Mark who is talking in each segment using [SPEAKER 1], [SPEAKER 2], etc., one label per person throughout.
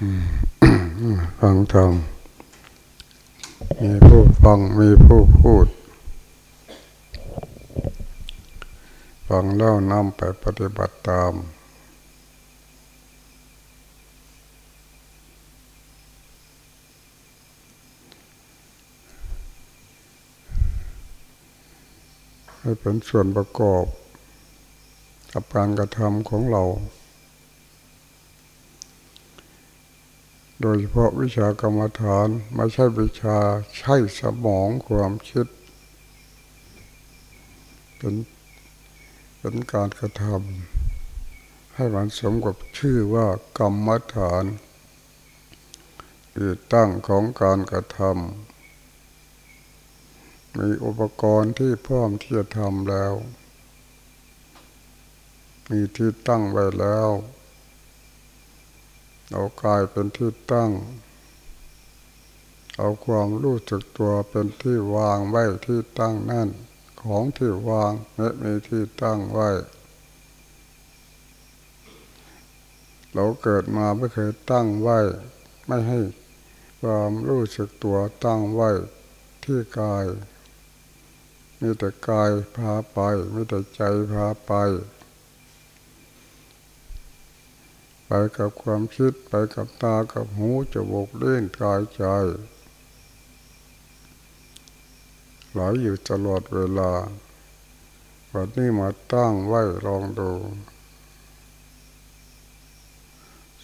[SPEAKER 1] ฟังธรรมมีผู้ฟังมีผู้พูด ฟังแล้วนำไปปฏิบัติตาม ให้เป็นส่วนประกอบกับการกระทำของเรา โดยเฉพาะวิชากรรมฐานไม่ใช่วิชาใช้สมองความคิดเป็นเป็นการกระทำให้มันสมกับชื่อว่ากรรมฐานคือตั้งของการกระทำมีอุปกรณ์ที่พร้อมที่จะทำแล้ว มีที่ตั้งไว้แล้ว เอากายเป็นที่ตั้ง เอาความรู้สึกตัวเป็นที่วางไว้ที่ตั้งนั่น ของที่วางและมีที่ตั้งไว้ เราเกิดมาไม่เคยตั้งไว้ ไม่ให้ความรู้สึกตัวตั้งไว้ที่กาย มีแต่กายพาไป มีแต่ใจพาไป ไปกับความคิดไปกับตากับหูจมูกเล่นกายใจไหลอยู่ตลอดเวลาวันนี้มาตั้งไว้ลองดู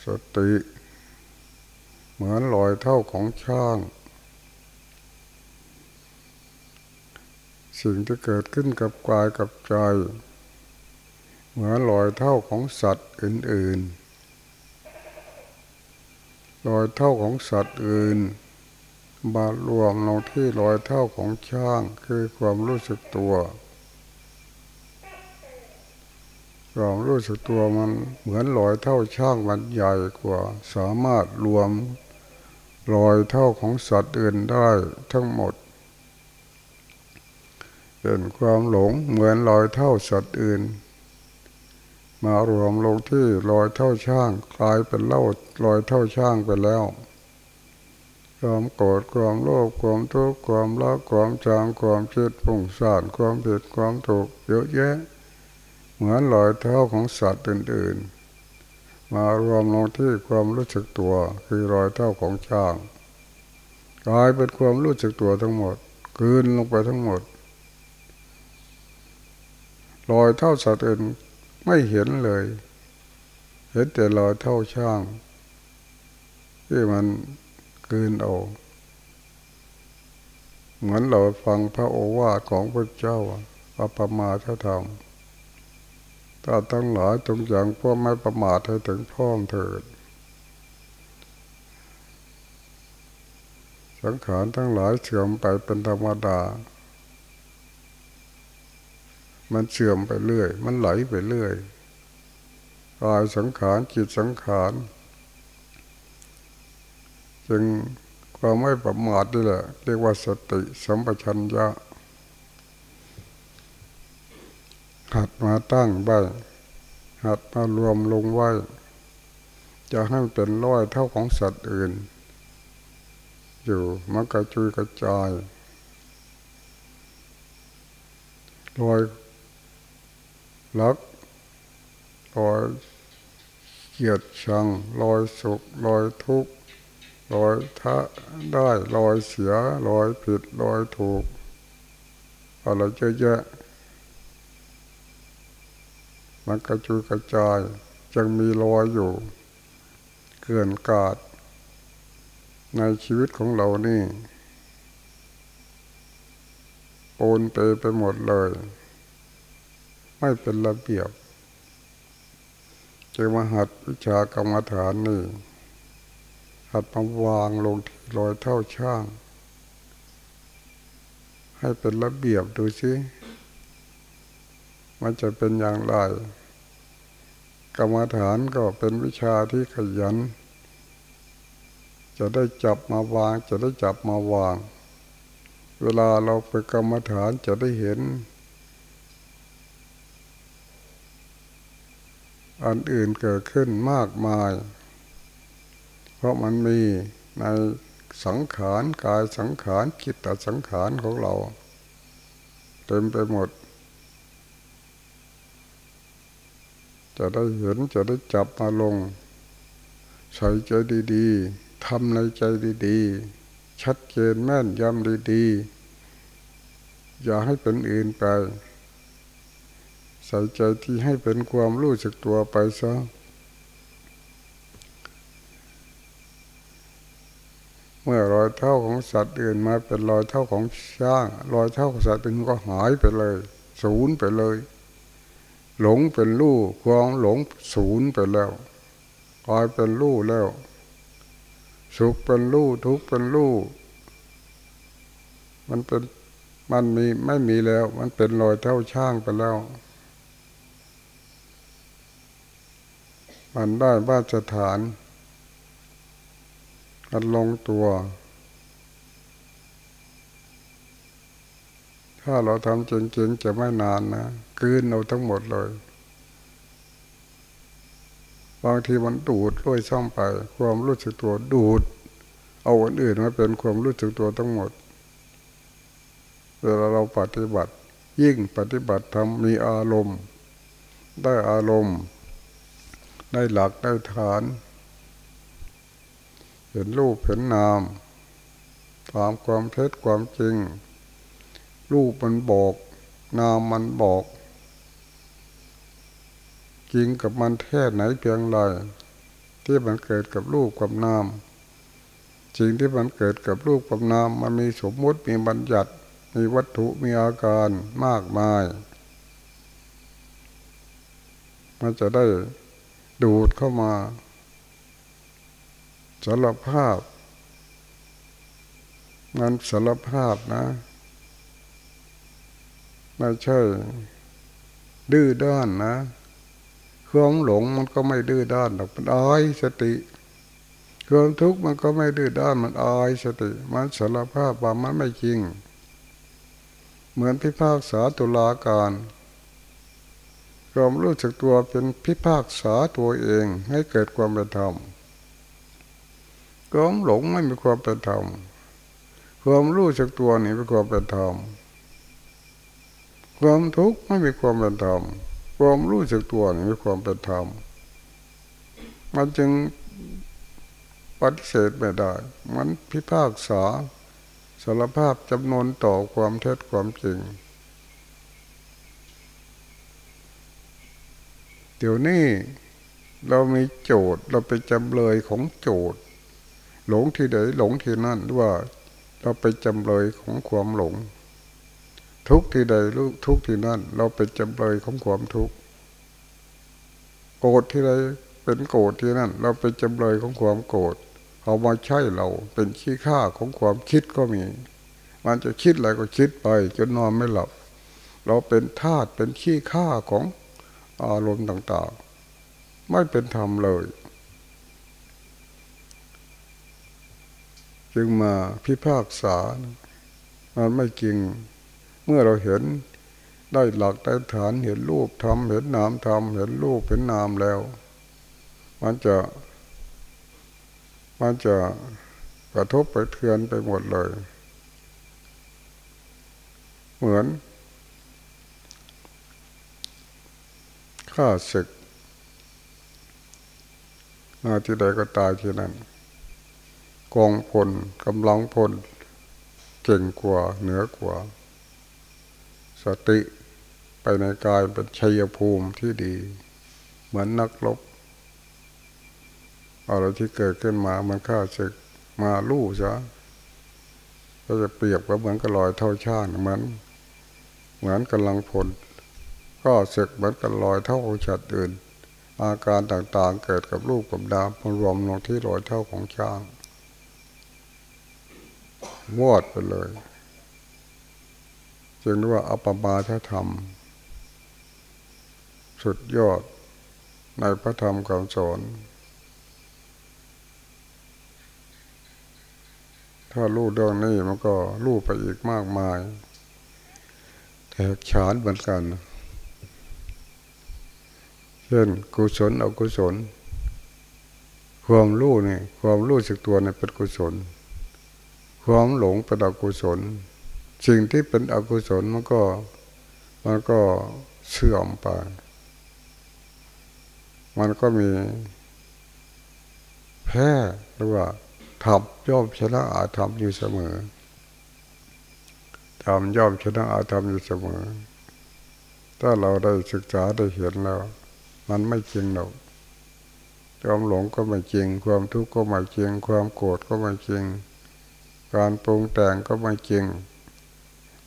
[SPEAKER 1] สติ เหมือนลอยเท่าของช่าง สิ่งที่เกิดขึ้นกับกายกับใจ เหมือนรอยเท่าของสัตว์อื่น ๆ รอยเท่าของสัตว์อื่นมารวมลงที่รอยเท่าของช่างคือความรู้สึกตัว ความรู้สึกตัวมันเหมือนรอยเท่าช่างมันใหญ่กว่า สามารถรวมรอยเท่าของสัตว์อื่นได้ทั้งหมดเป็นความหลงเหมือนรอยเท่าสัตว์อื่น มารวมลงที่รอยเท่าช่างกลายเป็นเล่ารอยเท่าช่างไปแล้ว ความโกรธความโลภความทุกข์ความรักความจางความคิดปุ่งสานความผิดความถูกเยอะแยะ เหมือนรอยเท้าของสัตว์อื่นๆ มารวมลงที่ความรู้สึกตัวคือรอยเท้าของช่างกลายเป็นความรู้สึกตัวทั้งหมดคืนลงไปทั้งหมดรอยเท่าสัตว์อื่น ไม่เห็นเลย เห็นแต่รอยเท่าช่าง ที่มันกืนเอาเหมือนเราฟังพระโอวาทของพระเจ้าอประมาทธรรมถ้าทั้งหลายจงอย่างพวกไม่ประมาทให้ถึงพร้อมเถิด สังขารทั้งหลายเสื่อมไปเป็นธรรมดา มันเสื่อมไปเรื่อย มันไหลไปเรื่อยกายสังขารจิตสังขารจึงความไม่ประมาทนี่แหละเรียกว่าสติสัมปชัญญะหัดมาตั้งไว้หัดมารวมลงไว้ จะให้เป็นร้อยเท่าของสัตว์อื่น อยู่มันกระจุยกระจายรอย รักรอยเกียดชังรอยสุขรอยทุกข์รอยทะได้รอยเสียรอยผิดรอยถูกอะไรเยอะแยะมันกระจุยกระจายจึงมีรอยอยู่ เกินกาด ในชีวิตของเรานี่โอนเปไปหมดเลย ไม่เป็นระเบียบจึงมาหัดวิชากรรมฐานนี่ หัดมาวางลงที่รอยเท่าช่าง ให้เป็นระเบียบดูสิมันจะเป็นอย่างไร กรรมฐานก็เป็นวิชาที่ขยัน จะได้จับมาวาง จะได้จับมาวาง เวลาเราไปกรรมฐานจะได้เห็น อันอื่นเกิดขึ้นมากมาย เพราะมันมีในสังขารกายสังขารคิดตสังขารของเรา เต็มไปหมด จะได้เห็นจะได้จับมาลง ใส่ใจดีๆทำในใจดีๆ ชัดเจนแม่นยำดีๆ อย่าให้เป็นอื่นไป ใส่ใจที่ให้เป็นความรู้สึกตัวไปซะเมื่อรอยเท้าของสัตว์อื่นมาเป็นรอยเท้าของช้างรอยเท้าของสัตว์อื่นก็หายไปเลยศูนย์ไปเลย หลงเป็นลู่ความหลงศูนย์ไปแล้วกลายเป็นลู่แล้ว สุขเป็นลู่ทุกข์เป็นลู่มันเป็นมันมีไม่มีแล้ว มันเป็นรอยเท้าช่างไปแล้ว มันได้บ้านสถานมันลงตัว ถ้าเราทำจริงๆจะไม่นานนะคืนเราทั้งหมดเลย บางทีมันดูดด้วยซ่อมไป ความรู้สึกตัวดูด เอาอันอื่นมาเป็นความรู้สึกตัวทั้งหมดเวลาเราปฏิบัติ ยิ่งปฏิบัติทำมีอารมณ์ ได้อารมณ์ ได้หลักได้ฐาน เห็นรูปเห็นนามตามความเท็จความจริง รูปมันบอก นามมันบอก จริงกับมันแท้ไหนเพียงไรที่มันเกิดกับรูปกับนามจริงที่มันเกิดกับรูปกับนาม มันมีสมมุติมีบัญญัติ มีวัตถุมีอาการมากมาย มันจะได้ ดูดเข้ามาสารภาพมันสารภาพนะ ไม่ใช่ ดื้อด้านนะความหลงมันก็ไม่ดื้อด้านหรอกมันอายสติความทุกข์มันก็ไม่ดื้อด้านมันอายสติ มันสารภาพว่ามันไม่จริง เหมือนพิพากษาตุลาการ ความรู้สึกตัวเป็นพิพากษาตัวเองให้เกิดความเป็นธรรมความหลงไม่มีความเป็นธรรมความรู้สึกตัวนี่เป็นความเป็นธรรมความทุกข์ไม่มีความเป็นธรรมความรู้สึกตัวนี่มีความเป็นธรรมมันจึงปฏิเสธไม่ได้ มันพิพากษาสารภาพจำนวนต่อความเท็จความจริง เดี๋ยวนี้เรามีโจทย์เราเป็นจำเลยของโจทย์ หลงที่ใดหลงที่นั่นว่า เราไปจำเลยของความหลง ทุกที่ใดรู้ทุกที่นั่น เราเป็นจำเลยของความทุกข์โกรธที่ใดเป็นโกรธที่นั่น เราเป็นจำเลยของความโกรธเอามาใช่เราเป็นขี้ข้าของความคิดก็มี มันจะคิดอะไรก็คิดไปจนนอนไม่หลับเราเป็นทาสเป็นขี้ข้าของ อารมณ์ต่างๆ ไม่เป็นธรรมเลย จึงมาพิพากษา มันไม่จริง เมื่อเราเห็นได้หลักได้ฐานเห็นรูปทำเห็นนามทำเห็นรูปเป็นนามแล้ว มันจะมันจะกระทบไปเทือนไปหมดเลย เหมือน ข้าศึกมาที่ใดก็ตายที่นั่นกองพลกำลังพลเก่งกว่าเหนือกว่า สติไปในกายเป็นชัยภูมิที่ดี เหมือนนักลบอะไรที่เกิดขึ้นมามันข้าศึกมาลู่ซะก็จะเปรียบกับเหมือนกระลอยเท่าชาติเหมือนเหมือนกำลังพล ก็ศึกเหมือนกันลอยเท่าชัดอื่น อาการต่างๆเกิดกับรูปกับดาวรวมลงที่ลอยเท่าของช้างวอดไปเลย จึงเรียกว่าอัปมาทธรรม สุดยอดในพระธรรมคำสอนถ้ารู้เรื่องนี้มันก็รู้ไปอีกมากมาย แตกฉานเหมือนกัน เช่นกุศลอกุศล ความรู้นี่ความรู้สึกตัวเนี่ยเป็นกุศล ความหลงเป็นอกุศล สิ่งที่เป็นอกุศลมันก็มันก็เสื่อมไป มันก็มีแพ้หรือว่าทำย่อมชนะอาธรรมอยู่เสมอทำย่อมชนะอาธรรมอยู่เสมอ ถ้าเราได้ศึกษาได้เห็นแล้ว มันไม่จริงหรอกความหลงก็ไม่จริง ความทุกข์ก็ไม่จริง ความโกรธก็ไม่จริง การปรุงแต่งก็ไม่จริง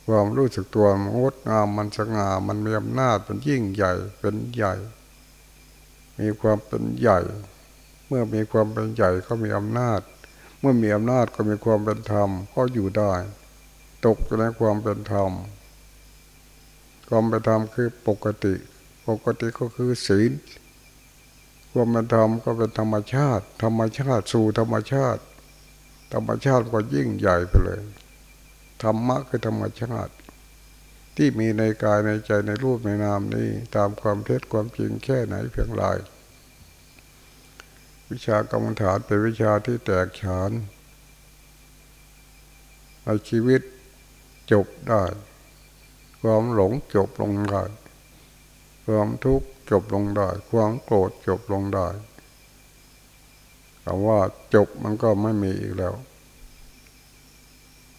[SPEAKER 1] ความรู้สึกตัวมันงดงามมันสง่ามันมีอำนาจเป็นยิ่งใหญ่เป็นใหญ่ มีความเป็นใหญ่ เมื่อมีความเป็นใหญ่ก็มีอำนาจ เมื่อมีอำนาจก็มีความเป็นธรรมก็อยู่ได้ ตกในความเป็นธรรมความเป็นธรรมคือปกติ ปกติก็คือศีลความเป็นธรรมก็เป็นธรรมชาติ ธรรมชาติสู่ธรรมชาติ ธรรมชาติก็ยิ่งใหญ่ไปเลย ธรรมะคือธรรมชาติ ที่มีในกายในใจในรูปในนามนี้ตามความเท็จความจริงแค่ไหนเพียงไรวิชากรรมฐานเป็นวิชาที่แตกฉานในชีวิตจบได้ ความหลงจบลงได้ ความทุกข์จบลงได้ ความโกรธจบลงได้คำว่าจบมันก็ไม่มีอีกแล้ว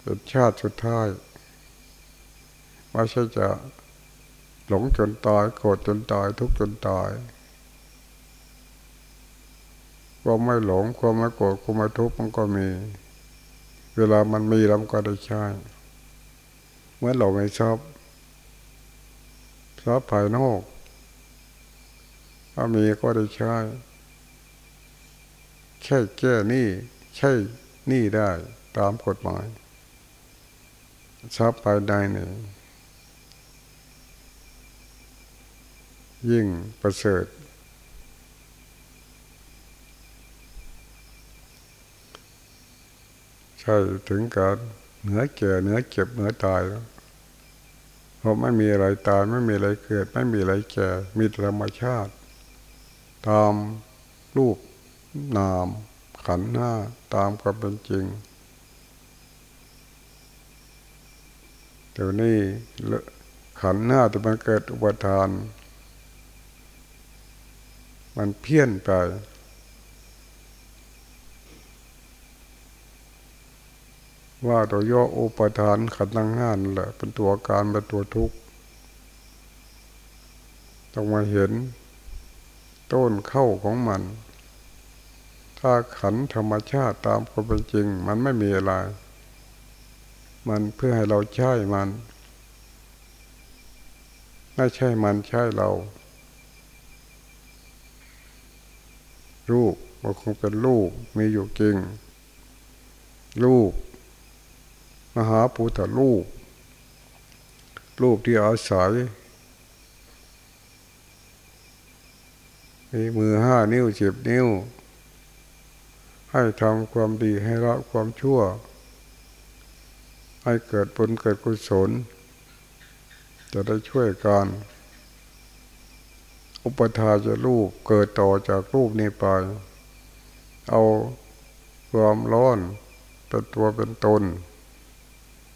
[SPEAKER 1] เป็นชาติสุดท้ายไม่ใช่จะหลงจนตายโกรธจนตาย ทุกข์จนตายความไม่หลงความไม่โกรธความไม่ทุกข์มันก็มี เวลามันมีแล้วก็ได้ใช้เมื่อเราไม่ชอบชอบภายนอก ถ้ามีก็ได้ใช้ใช่แก้นี่ใช่นี่ได้ตามกฎหมายทรัพย์ภายในนี่ยิ่งประเสริฐ ใช่ถึงการเหนือแก่เหนือเจ็บเหนือตายแล้วเพราะไม่มีอะไรตายไม่มีอะไรเกิด ไม่มีอะไรแก่มีธรรมชาติ ตามรูปนามขันหน้าตามความเป็นจริงเดี๋ยวนี้ขันหน้าแต่มันเกิดอุปทาน มันเพี้ยนไป ว่าตัวย่ออุปทานขันตั้งงานแหละเป็นตัวการเป็นตัวทุกข์ต้องมาเห็น ต้นเข้าของมัน ถ้าขันธรรมชาติตามความเป็นจริง มันไม่มีอะไร มันเพื่อให้เราใช้มัน ไม่ใช่มันใช่เรา รูปมันคงเป็นรูปมีอยู่จริง รูปมหาปุถะรูปรูปที่อาศัย มีมือห้านิ้วสิบนิ้ว ให้ทำความดีให้ละความชั่ว ให้เกิดผลเกิดกุศล จะได้ช่วยกันอุปทาจะรูปเกิดต่อจากรูปนี้ไป เอาความร้อนเป็นตัวเป็นตน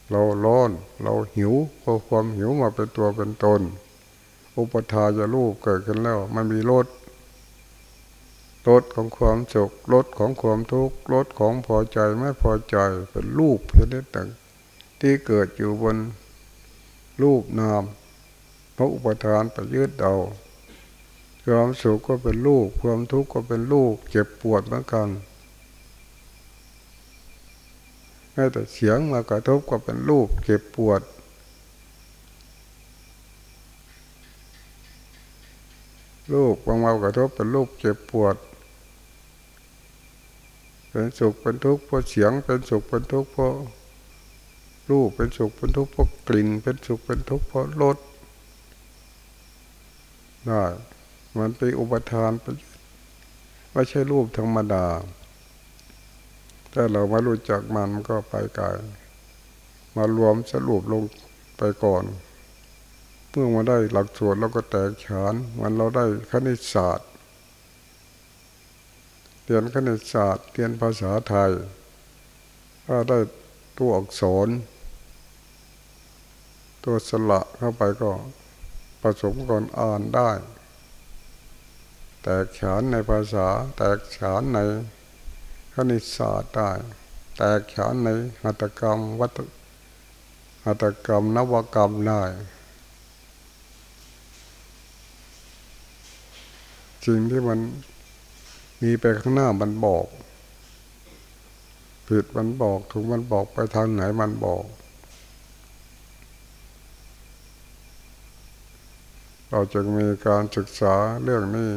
[SPEAKER 1] เราร้อน เราหิวก็ความหิวมาเป็นตัวเป็นตน อุปทาจะรูปเกิดขึ้นแล้ว มันมีรส ลดของความสุขลดของความทุกข์ลดของพอใจไม่พอใจเป็นรูปชนิดต่างที่เกิดอยู่บนรูปนามพระอุปทานไปยืดเอาความสุขก็เป็นรูปความทุกข์ก็เป็นรูปเจ็บปวดเหมือนกันแม้แต่เสียงมากระทบก็เป็นรูปเจ็บปวดลูกบางมากระทบเป็นลูกเจ็บปวด เป็นสุขเป็นทุกข์เพราะเสียงเป็นสุขเป็นทุกข์เพราะรูปเป็นสุขเป็นทุกข์เพราะกลิ่น เป็นสุขเป็นทุกข์เพราะรสได้มันเป็นอุปทานเป็นไม่ใช่รูปธรรมดา ถ้าเรามารู้จักมันก็ไปไกลมารวมสรุปลงไปก่อน เมื่อมาได้หลักสูตรเราก็แตกฉาน มันเราได้คณิตศาสตร์ เรียนคณิตศาสตร์เรียนภาษาไทย ถ้าได้ตัวอักษร ตัวสระเข้าไปก็ผสมกันอ่านได้ แตกฉานในภาษา แตกฉานในคณิตศาสตร์ได้ แตกฉานในหัตถกรรมวัตหัตถกรรมนวกรรมได้สิ่งที่มัน มีไปข้างหน้ามันบอกผิดมันบอกถูกมันบอกไปทางไหนมันบอก เราจะมีการศึกษาเรื่องนี้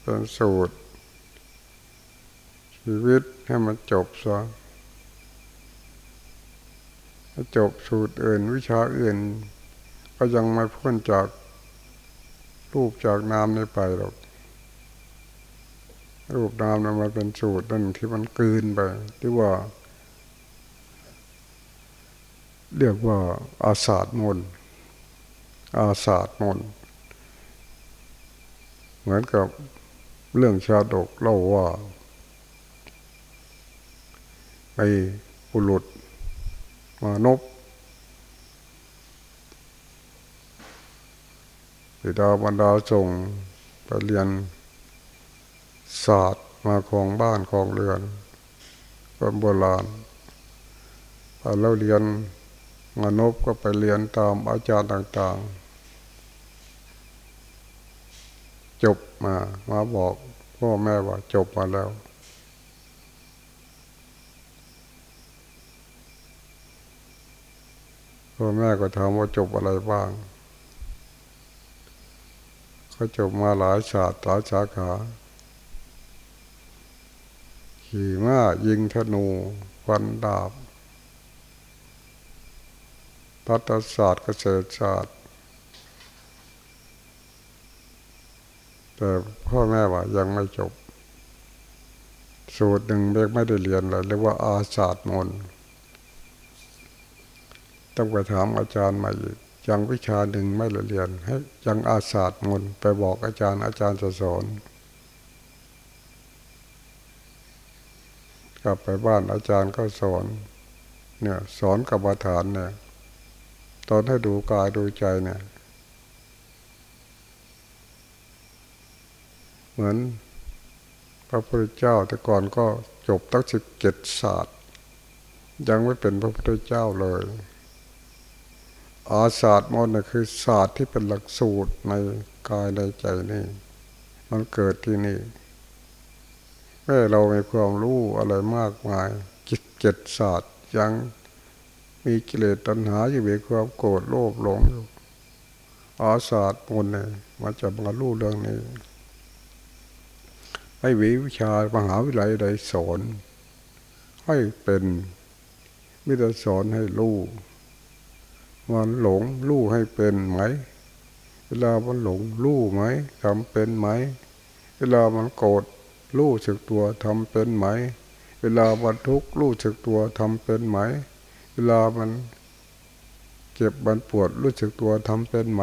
[SPEAKER 1] เป็นสูตร ชีวิตให้มันจบซะจบสูตรอื่นวิชาอื่น ก็ยังไม่พ้นจากรูปจากนามในไปหรอก รูปนามนั้นมันเป็นสูตรนั่นที่มันกืนไปที่ว่า เรียกว่าอาศาสมนอาศาสมนเหมือนกับเรื่องชาดกเล่าว่า ไปปุรุษมานบปิดาบรรดาส่งไปเรียน ศาสตร์มาของบ้านของเรือนคนโบราณพอเราเรียนมานบก็ไปเรียนตามอาจารย์ต่างๆ จบมามาบอกพ่อแม่ว่าจบมาแล้ว พ่อแม่ก็ถามว่าจบอะไรบ้างเขาจบมาหลายศาสตร์หลายสาขา ขี่ม้ายิงธนูฟันดาบรัฐศาสตร์เกษตรศาสตร์ แต่พ่อแม่ว่ายังไม่จบ สูตรหนึ่งเบกไม่ได้เรียนเลยเรียกว่าอาศาสตร์มนต้องไปถามอาจารย์ใหม่ยังวิชาหนึ่งไม่ได้เรียนให้ยังอาศาสตร์มนไปบอกอาจารย์อาจารย์จะสอน กลับไปบ้านอาจารย์ก็สอน เนี่ยสอนกับฐานเนี่ย ตอนให้ดูกายดูใจเนี่ย เหมือนพระพุทธเจ้าแต่ก่อนก็จบตั้งสิบเจ็ดศาสตร์ ยังไม่เป็นพระพุทธเจ้าเลย อาศาสตร์มนคือศาสตร์ที่เป็นหลักสูตรในกายในใจนี่ มันเกิดที่นี่ แม้เรามีความรู้อะไรมากมายจิตเจ็ดศาสตร์ยังมีกิเลสตัณหาอยู่มีความโกรธโลภหลงอยู่อาศาสตร์มนเนี่ยมันจะมารู้เรื่องนี้ให้วิวิชามหาวิทยาลัยใดสอน ให้เป็นมิตรสอนให้รู้มันหลงรู้ให้เป็นไหม เวลามันหลงรู้ไหมทำเป็นไหม เวลามันโกรธ รู้สึกตัวทำเป็นไหม เวลาบรรทุกรู้สึกตัวทำเป็นไหม เวลามันเจ็บมันปวดรู้สึกตัวทำเป็นไหม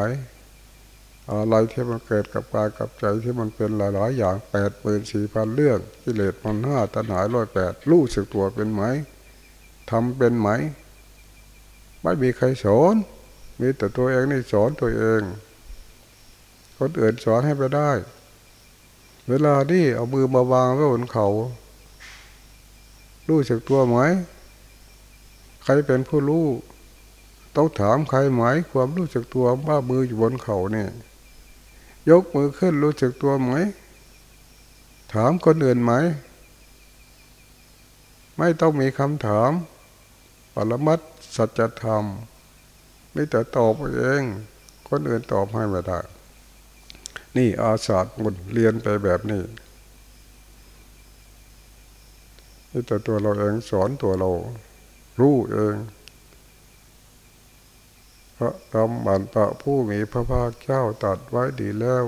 [SPEAKER 1] อะไรที่มันเกิดกับกายกับใจที่มันเป็นหลาย ๆ อย่างแปดหมื่นสี่พันเรื่องกิเลสพันห้าตัณหาร้อยแปดรู้สึกตัวเป็นไหมทำเป็นไหม ไม่มีใครสอนมีแต่ตัวเองนี่สอนตัวเอง คนอื่นสอนให้ไปได้ เวลาที่เอามือมาวางไว้บนเขา รู้สึกตัวไหม ใครเป็นผู้รู้ต้องถามใครไหมความรู้สึกตัวว่ามืออยู่บนเขาเนี่ย ยกมือขึ้นรู้สึกตัวไหม ถามคนอื่นไหม ไม่ต้องมีคำถาม ปรมัตสัจธรรม ไม่แต่ตอบเอง คนอื่นตอบให้ไม่ได้ นี่อาศาสตร์มุนเรียนไปแบบนี้นี่แต่ตัวเราเองสอนตัวเรา รู้เองพระธรรมบันตะผู้มีพระภาคเจ้าตัดไว้ดีแล้ว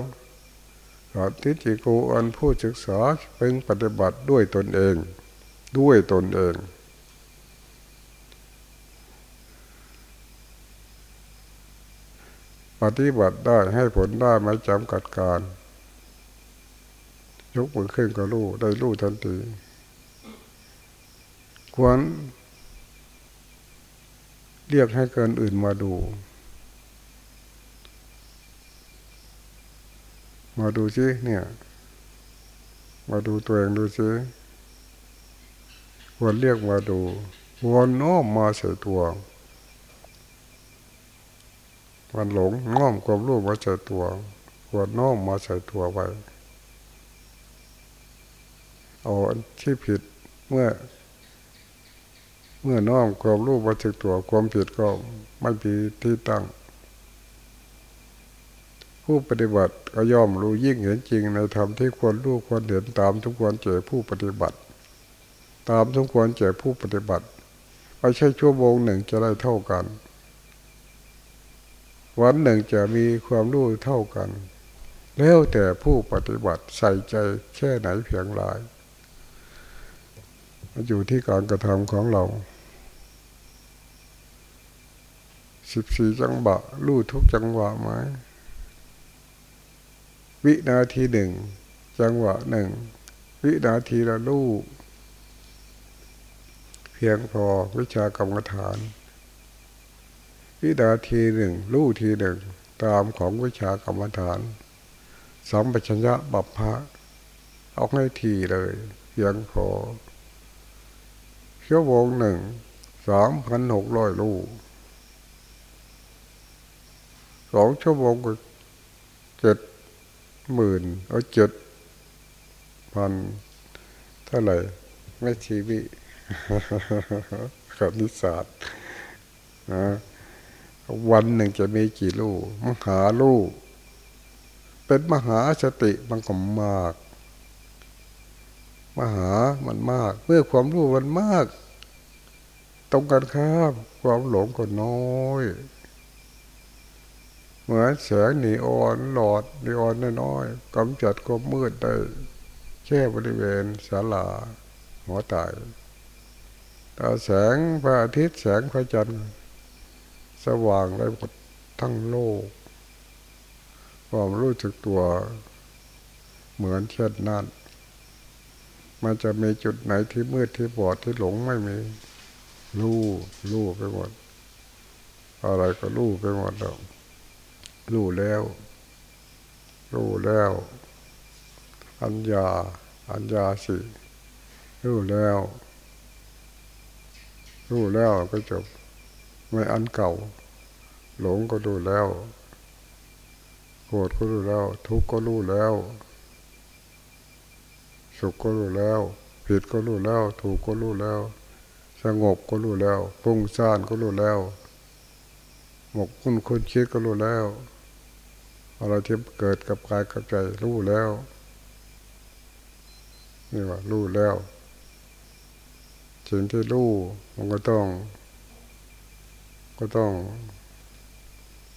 [SPEAKER 1] สัตทิจิโกอันผู้ศึกษาเป็นปฏิบัติด้วยตนเอง ด้วยตนเอง ปฏิบัติได้ให้ผลได้ไม่จำกัดการ ยกมือขึ้นก็รู้ได้รู้ทันที ควร เรียกให้เกินอื่นมาดู มาดูซิเนี่ย มาดูตัวเองดูซิควรเรียกมาดูควรน้มมาใส่ตัว มันหลงน้อมความรู้มาใส่ตัวควรน้อมมาใส่ตัวไว้เอาที่ผิดเมื่อ เมื่อน้อมความรู้มาใส่ตัวความผิดก็ไม่มีที่ตั้ง ผู้ปฏิบัติก็ย่อมรู้ยิ่งเห็นจริงในธรรมที่ควรรู้ควรเห็นตามทุกควรเจอผู้ปฏิบัติ ตามทุกควรเจอผู้ปฏิบัติไม่ใช่ชั่วโมงหนึ่งจะได้เท่ากัน วันหนึ่งจะมีความรู้เท่ากัน แล้วแต่ผู้ปฏิบัติใส่ใจแค่ไหนเพียงไรอยู่ที่การกระทำของเราสิบสี่จังหวะรู้ทุกจังหวะไหมวินาทีหนึ่ง จังหวะหนึ่ง วินาทีละรู้เพียงพอวิชากรรมฐาน วินาทีหนึ่งรู้ทีหนึ่ง ตามของวิชากรรมฐานสัมปชัญญะบัพพะเอาให้ทีเลยเพียงพอชั่วโมงหนึ่งสามพันหกร้อยลูกสองชั่วโมงก็เจ็ดหมื่นเอาเจ็ดพันเท่าไหร่ไม่ชีวิกับนิสสัตนะ วันหนึ่งจะมีกี่ลูกมหาลูก เป็นมหาสติมันก็มาก มหามันมาก เมื่อความรู้มันมาก ตรงกันข้ามความหลงก็น้อย เหมือนแสงนีออนหลอดนีออนน้อยๆกำจัดความมืดได้แค่บริเวณศาลาหัวตายแต่แสงพระอาทิตย์แสงพระจันทร์ สว่างได้หมดทั้งโลก ความรู้สึกตัวเหมือนเช่นนั้น มันจะมีจุดไหนที่มืดที่บอดที่หลงไม่มี รู้รู้ไปหมด อะไรก็รู้ไปหมดแล้วรู้แล้ว รู้แล้ว อัญญา อัญญาสิรู้แล้ว รู้แล้วก็จบ ไม่อันเก่า หลงก็รู้แล้วโกรธก็รู้แล้ว ทุกข์ก็รู้แล้ว สุขก็รู้แล้ว ผิดก็รู้แล้ว ถูกก็รู้แล้ว สงบก็รู้แล้วพุ่งซ่านก็รู้แล้วหมกคุ้นคุ้นคิดก็รู้แล้วอะไรที่เกิดกับกายกับใจรู้แล้วนี่ว่ารู้แล้วสิ่งที่รู้มันก็ต้อง ก็ต้อง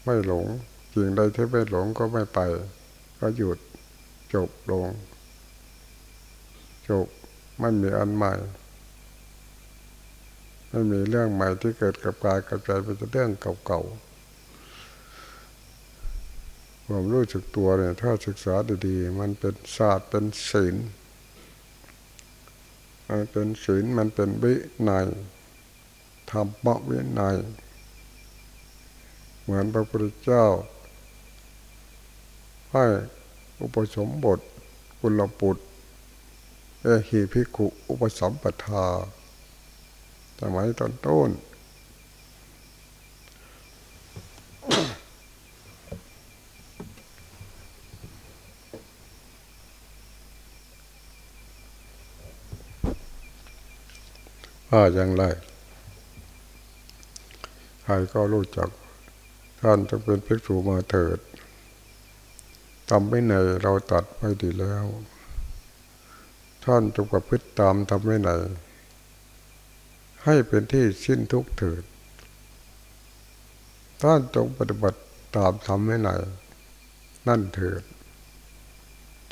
[SPEAKER 1] ไม่หลงสิ่งใดที่ไม่หลงก็ไม่ไป ก็หยุดจบลง จบไม่มีอันใหม่ ไม่มีเรื่องใหม่ที่เกิดกับกายกับใจเป็นเรื่องเก่าๆความรู้สึกตัวเนี่ย ถ้าศึกษาดีๆ มันเป็นศาสตร์เป็นศีลมันเป็นศีลมันเป็นวินัยธรรมวินัย เหมือนพระพุทธเจ้า ให้อุปสมบทกุลปุตเอหีพิกุอุปสมปทาสมัยตอนต้นว่าอย่างไร ใครก็รู้จัก ท่านจะเป็นภิกษุมาเถิดทำไม่ไหนเราตัดไม่ดีแล้ว ท่านจงประพฤติตามทำไม่ไหน ให้เป็นที่สิ้นทุกเถิด ท่านจงปฏิบัติตามทำไม่ไหน นั่นเถิด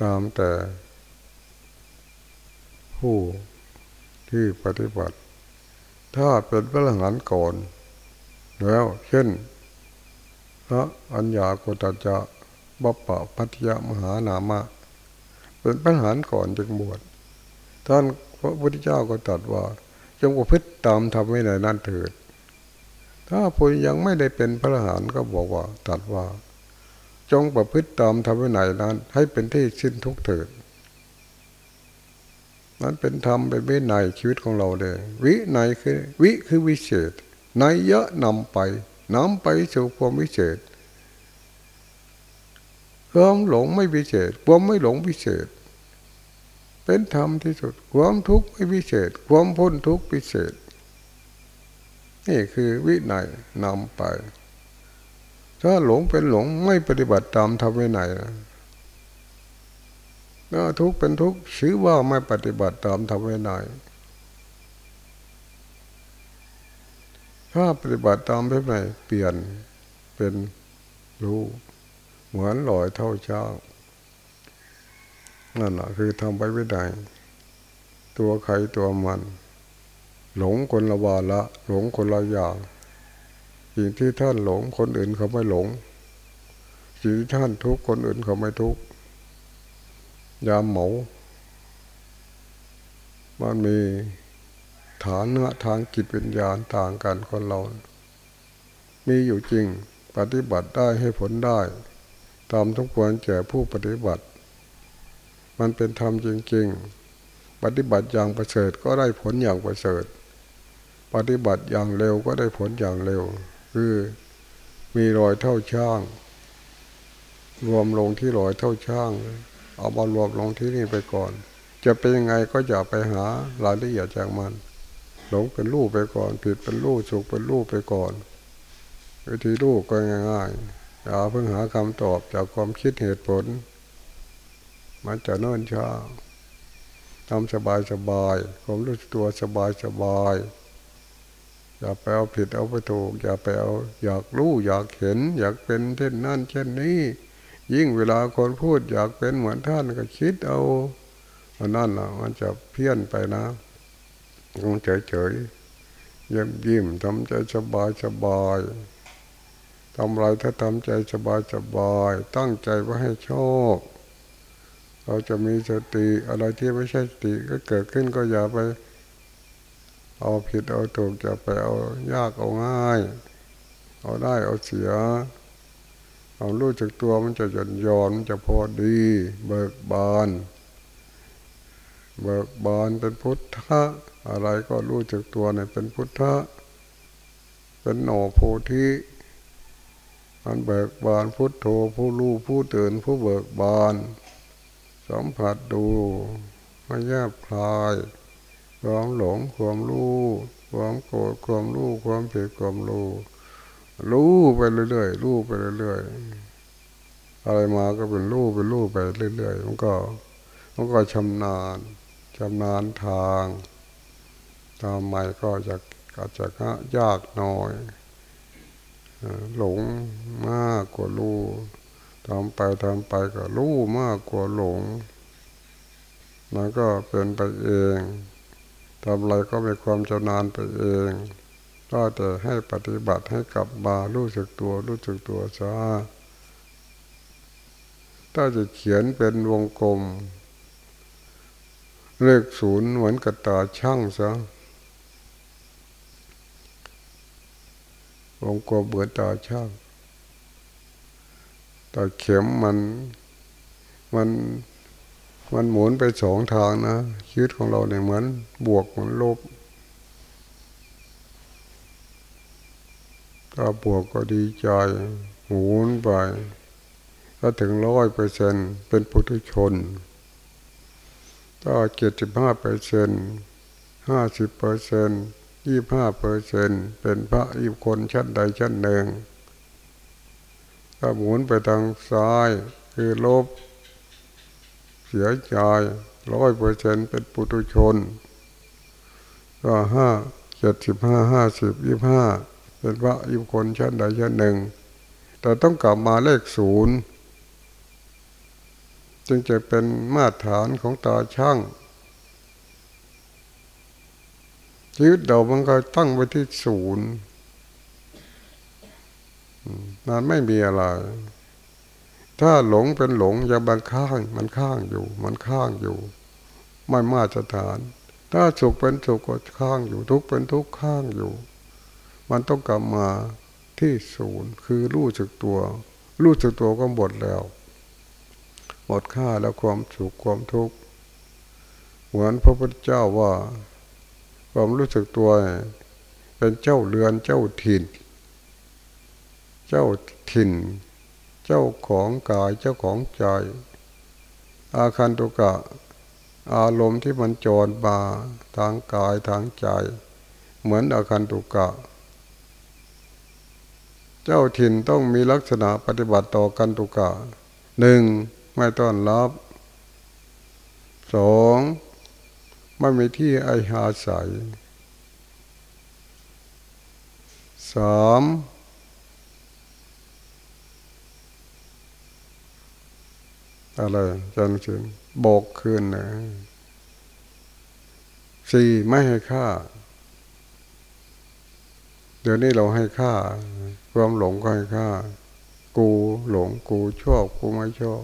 [SPEAKER 1] ตามแต่ ผู้ที่ปฏิบัติ ถ้าเป็นพระหลังก่อน แล้วเช่น พระอัญญาโกตจะบัปปะพัทยมหานามะ เป็นพระหานก่อนจึงบวชท่านพระพุทธเจ้าก็ตรัสว่า จงประพฤติตามทำไว้ในนั้นเถิด ถ้าผู้ยังไม่ได้เป็นพระอรหันต์ก็บอกว่าตรัสว่า จงประพฤติตามทำไว้ในนั้น ให้เป็นที่สิ้นทุกเถิดนั้นเป็นธรรมเป็นวินัยชีวิตของเราเลย วินัยคือ วิคือวิเศษในเยอะนำไป นำไปสู่ความวิเศษความหลงไม่วิเศษความไม่หลงวิเศษ เป็นธรรมที่สุด ความทุกข์ไม่วิเศษ ความพ้นทุกข์วิเศษ นี่คือวิไนนำไป ถ้าหลงเป็นหลงไม่ปฏิบัติตามธรรมวินัยนะถ้าทุกข์เป็นทุกข์ชื่อว่าไม่ปฏิบัติตามธรรมวินัย ถ้าปฏิบัติตามธรรมวินัยเปลี่ยนเป็นรู้เหมือนลอยเท่าเช้านั่นแหละคือทำไปไม่ได้ตัวใครตัวมัน หลงคนละวาละ หลงคนละอย่างสิ่งที่ท่านหลงคนอื่นเขาไม่หลงสิ่งที่ท่านทุกคนอื่นเขาไม่ทุกยามเหมามันมี ฐานะทางจิตวิญญาณต่างกันคนเรา มีอยู่จริงปฏิบัติได้ให้ผลได้ ตามทุกควรแก่ผู้ปฏิบัติ มันเป็นธรรมจริง ๆ ปฏิบัติอย่างประเสริฐก็ได้ผลอย่างประเสริฐ ปฏิบัติอย่างเร็วก็ได้ผลอย่างเร็ว คือมีรอยเท่าช่าง รวมลงที่รอยเท่าช่าง เอามารวมลงที่นี่ไปก่อน จะเป็นยังไงก็อย่าไปหารายละเอียดจากมัน หลงเป็นรูปไปก่อน ผิดเป็นรูปสุขเป็นรูปไปก่อน วิธีรูปก็ง่ายๆอย่าเพิ่งหาคำตอบจากความคิดเหตุผล มันจะเนิ่นช้าทำสบายสบายผมรู้ตัวสบายสบายอย่าไปเอาผิดเอาไปถูก อย่าไปเอาอยากรู้อยากเห็น อยากเป็นเช่นนั่นเช่นนี้ ยิ่งเวลาคนพูดอยากเป็นเหมือนท่านก็คิดเอาอันนั้นนะมันจะเพี้ยนไปนะ คงเฉยเฉยยิ้มยิ้มทำใจสบายสบายทำอะไรถ้าทำใจสบายสบาย ตั้งใจว่าให้ชอบเราจะมีสติอะไรที่ไม่ใช่สติก็เกิดขึ้นก็อย่าไป เอาผิดเอาถูกอย่าไปเอายากเอาง่าย เอาได้เอาเสีย เอารู้จักตัวมันจะหย่อนย่อนจะพอดี เบิกบาน เบิกบานเป็นพุทธะ อะไรก็รู้จักตัวเนี่ยเป็นพุทธะ เป็นหน่อโพธิมันเบิกบานพุทโธผู้รู้ผู้ตื่นผู้เบิกบาน สัมผัสดูไม่แยบคลายความหลงความรู้ความโกรธความรู้ความผิดความรู้รู้ไปเรื่อยๆรู้ไปเรื่อยๆอะไรมาก็เป็นรู้เป็นรู้ไปเรื่อยๆมันก็มันก็ชำนาญชำนาญทาง ทำไมก็จะก็จะยากหน่อยหลงมากกว่ารู้ทำไปทำไปก็รู้มากกว่าหลงมันก็เป็นไปเองทำอะไรก็มีความชำนาญไปเอง ก็แต่ให้ปฏิบัติให้กลับมารู้สึกตัว รู้สึกตัวซะถ้าจะเขียนเป็นวงกลมเลขศูนย์เหมือนกระตาช่างซะ วงกลมเบือตาช่างตาเข็มมันมันมันหมุนไปสองทางนะชีวิตของเราเนี่ยเหมือนบวกเหมือนลบถ้าบวกก็ดีใจหมุนไปถ้าถึงร้อยเปอร์เซ็นเป็นปุถุชน ถ้าเจ็ดสิบห้าเปอร์เซ็นห้าสิบเปอร์เซ็นต์ ยี่ห้าเปอร์เซนเป็นพระอีกคนชั้นใดชั้นหนึ่งถ้าหมุนไปทางซ้ายคือลบ เสียใจร้อยเปอร์เซนเป็นปุถุชน ก็ห้าเจ็ดสิบห้าห้าสิบยี่ห้าเป็นพระอีกคนชั้นใดชั้นหนึ่ง แต่ต้องกลับมาเลขศูนย์จึงจะเป็นมาตรฐานของตาช่าง ชีวิตเรามันก็ตั้งไว้ที่ศูนย์มันไม่มีอะไร ถ้าหลงเป็นหลงอย่าบังข้าง มันข้างอยู่ มันข้างอยู่ ไม่มาตรฐาน ถ้าสุขเป็นสุขก็ข้างอยู่ ทุกข์เป็นทุกข์ข้างอยู่ มันต้องกลับมาที่ศูนย์คือรู้สึกตัวรู้สึกตัวก็หมดแล้ว หมดค่าแล้วความสุขความทุกข์เหมือนพระพุทธเจ้าว่า ความรู้สึกตัว เป็นเจ้าเรือนเจ้าถิ่น เจ้าถิ่น เจ้าของกายเจ้าของใจ อาคันตุกะ อารมณ์ที่มันจรมาทางกายทางใจ เหมือนอาคันตุกะ เจ้าถิ่นต้องมีลักษณะปฏิบัติต่อกันตุกะหนึ่งไม่ต้อนรับสอง ไม่มีที่ไอหาใสสามอะไรจันทร์โบกคืนนะสี่ไม่ให้ค่า เดี๋ยวนี้เราให้ค่า ความหลงก็ให้ค่า กูหลงกูชอบกูไม่ชอบ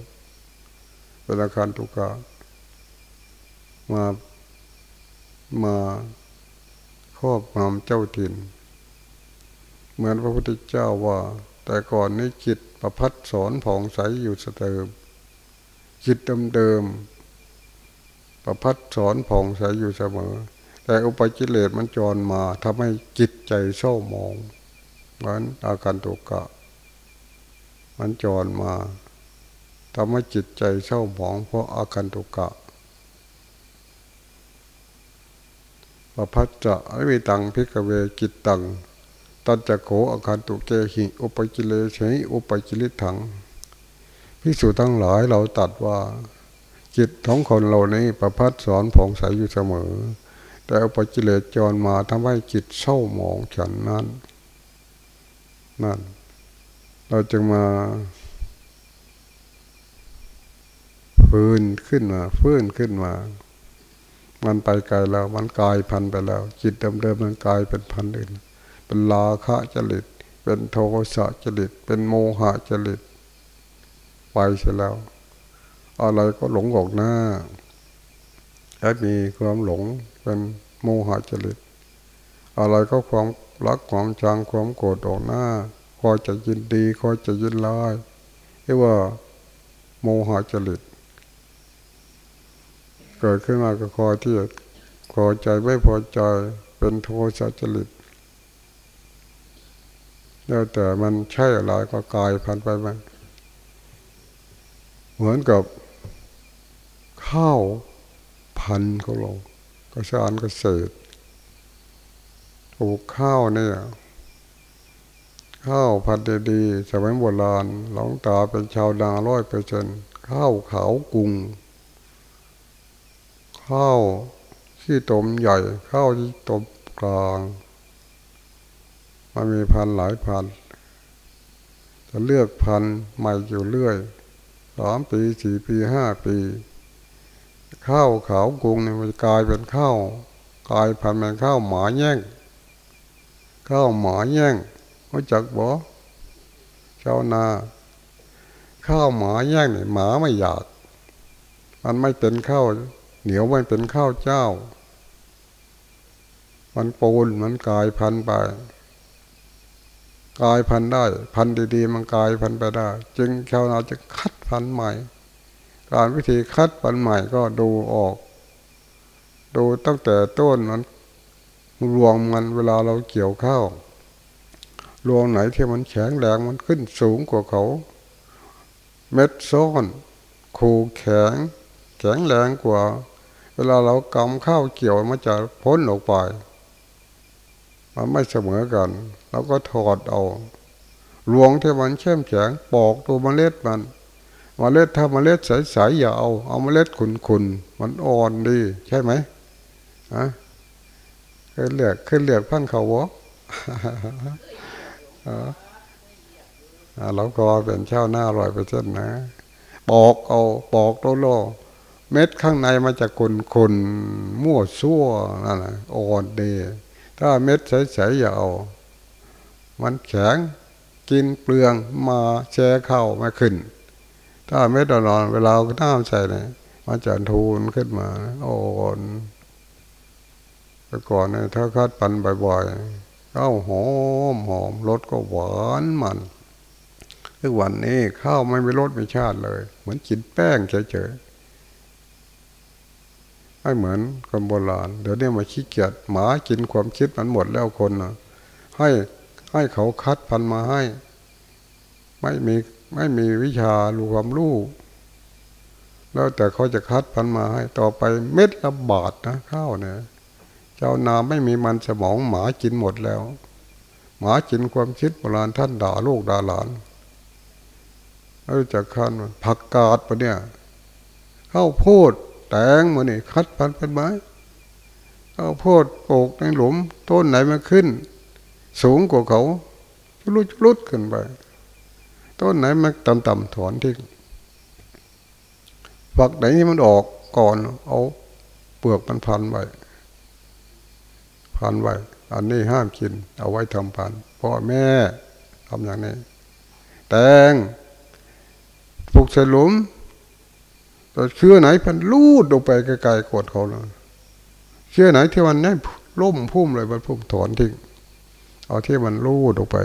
[SPEAKER 1] เป็นอาการตุกะมา มาครอบงำเจ้าถิ่น เหมือนพระพุทธเจ้าว่า แต่ก่อนนี้จิตประพัดสอนผ่องใสอยู่เสติมจิตเดิมๆประพัดสอนผ่องใสอยู่เสมอ แต่อุปจิเลตมันจรมาทำให้จิตใจเศร้าหมองเหมือนอาการตุกะ มันจรมาทำให้จิตใจเศร้าหมองเพราะอาการตุกะ ปพัจจะอวิตังพิกเวกิตตังตัจจโขอาคารตุเกหิอุปจิเลเฉยอุปจิลิถังพิสูจทั้งหลายเราตัดว่า จิตของคนเรานี้ประพัดสอนผ่องใสอยู่เสมอ แต่อุปจิเลจรมาทำให้จิตเศร้าหมองฉันนั้นนั่น เราจึงมาฟื้นขึ้นมาฟื้นขึ้นมา มันไปไกลแล้ว มันกลายพันไปแล้ว จิตเดิมๆมันกลายเป็นพันอื่น เป็นลาคะจริต เป็นโทสะจริต เป็นโมหะจริต ไปเสียแล้ว อะไรก็หลงออกหน้าถ้ามีความหลงเป็นโมหะจริต อะไรก็ความรักความจังความโกรธออกหน้า คอยจะยินดี คอยจะยินร้ายเรียกว่าโมหะจริต เกิดขึ้นมาก็คอยที่พอใจไม่พอใจเป็นโทสะจริตแล้วแต่มันใช่อะไรก็กลายพันไปมันเหมือนกับข้าวพันเขาลงก็ชานเกษตรปลูกข้าวเนี่ยข้าวพันธุ์ดีสมัยโบราณหลงตาเป็นชาวนาร้อยเปอร์เซ็นข้าวขาวกุ้ง ข้าวที่ตมใหญ่ข้าวที่ตมกลาง มันมีพันหลายพัน จะเลือกพันใหม่อยู่เรื่อยสามปีสี่ปีห้าปี ข้าวขาวกุ้งเนี่ยมันกลายเป็นข้าวกลายพันธุ์เป็นข้าวหมาแย่ง ข้าวหมาแย่งรู้จักบ่ชาวนา ข้าวหมาแย่งเนี่ยหมาไม่อยาก มันไม่เป็นข้าว เหนียวมันเป็นข้าวเจ้า มันปูนมันกลายพันธุ์ไปกลายพันธุ์ได้ พันธุ์ดีๆ มันกลายพันธุ์ไปได้ จึงชาวนาจะคัดพันธุ์ใหม่ การวิธีคัดพันธุ์ใหม่ก็ดูออก ดูตั้งแต่ต้นมันรวงมันเวลาเราเกี่ยวข้าวรวงไหนที่มันแข็งแรงมันขึ้นสูงกว่าเขา เม็ดซ้อน คูแข็ง แข็งแรงกว่า เวลาเรากำข้าวเกี่ยวมันจะพ้นออกไป มันไม่เสมอกัน เราก็ถอดเอาหลวงที่มันเข้มแข็งปอกตัวมเมล็ดมันมเมล็ดถ้าเมล็ดใสๆอย่าเอา เอาเมล็ดขุนๆมันอ่อนดี ใช่ไหมฮะขึ้นเหลือกขึ้นเหลือกพันเขาวะเราก็เป็นเช่าหน้าอร่อยไปเช่นนะปอกเอาปอกโลโล เม็ดข้างในมันจะขุนขุนมั่วซั่วนั่นแหละอ่อนเดีถ้าเม็ดใสๆอย่าเอามันแข็งกินเปลืองมาแช่เข้ามาขึ้น ถ้าเม็ดอ่อนๆเวลาเอาน้ำใส่เนี่ยมันจะทูนขึ้นมาอ่อนแต่ก่อนเนี่ยถ้าคัดปันบ่อยๆข้าวหอมหอมรสก็หวานมันทุกวันนี้ข้าวไม่มีรสไม่ชาติเลย เหมือนกินแป้งเฉยๆ ไม่เหมือนคนโบราณเดี๋ยวนี้มาขี้เกียจหมากินความคิดมันหมดแล้วคนนะให้ให้เขาคัดพันมาให้ ไม่มีไม่มีวิชารู้ความรู้แล้วแต่เขาจะคัดพันมาให้ ต่อไปเม็ดละบาทนะข้าวเนี่ยเจ้านาไม่มีมันสมองหมากินหมดแล้ว หมากินความคิดโบราณท่านด่าลูกด่าหลานแล้วจากคันผักกาดปะเนี่ยข้าวโพด แตงมานี่คัดพันเป็นไม้ข้าโพดปลูกในหลุม ต้นไหนมันขึ้น สูงกว่าเขาชุลุดชุลุดขึ้นไป ต้นไหนมันต่ำๆถอนทิ้งฝักไหนที่มันออกก่อนเอาเปลือกมันพันไว้พันไว้อันนี้ห้ามกิน เอาไว้ทำพันพ่อแม่ทำอย่างนี้ แตงปลูกใส่หลุม แต่เชื่อไหนพันลูดลงไปไกลๆกดเขาเลยเชื่อไหนที่มันนี่ล่มพุ่มเลยมันพุ่มถอนทิ้งเอาที่มันลูดออกไป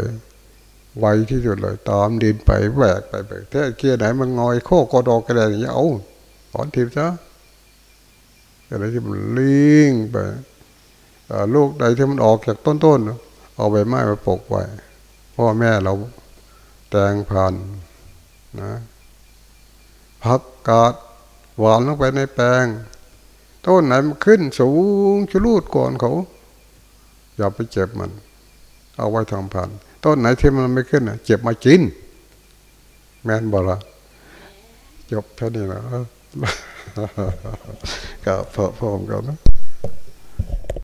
[SPEAKER 1] ไวที่สุดเลยตามดินไปแหวกไปไปถ้าเกียร์ไหนมันงอยโคกอดอกกระแดอย่างเงี้ยเอาถอนทิพย์ซะอะไรที่มันลิงไปลูกใดที่มันออกจากต้นๆเอาใบไม้มาปกไว้พ่อแม่เราแตงพันนะผักกาด หวานลงไปในแปลง ต้นไหนมันขึ้นสูงชุลูดก่อนเขา อย่าไปเจ็บมัน เอาไว้ทำพันต้นไหนที่มันไม่ขึ้นเจ็บมากิน แม่นบอกละจบแค่นี้นะก็พอพร้อมกันนะ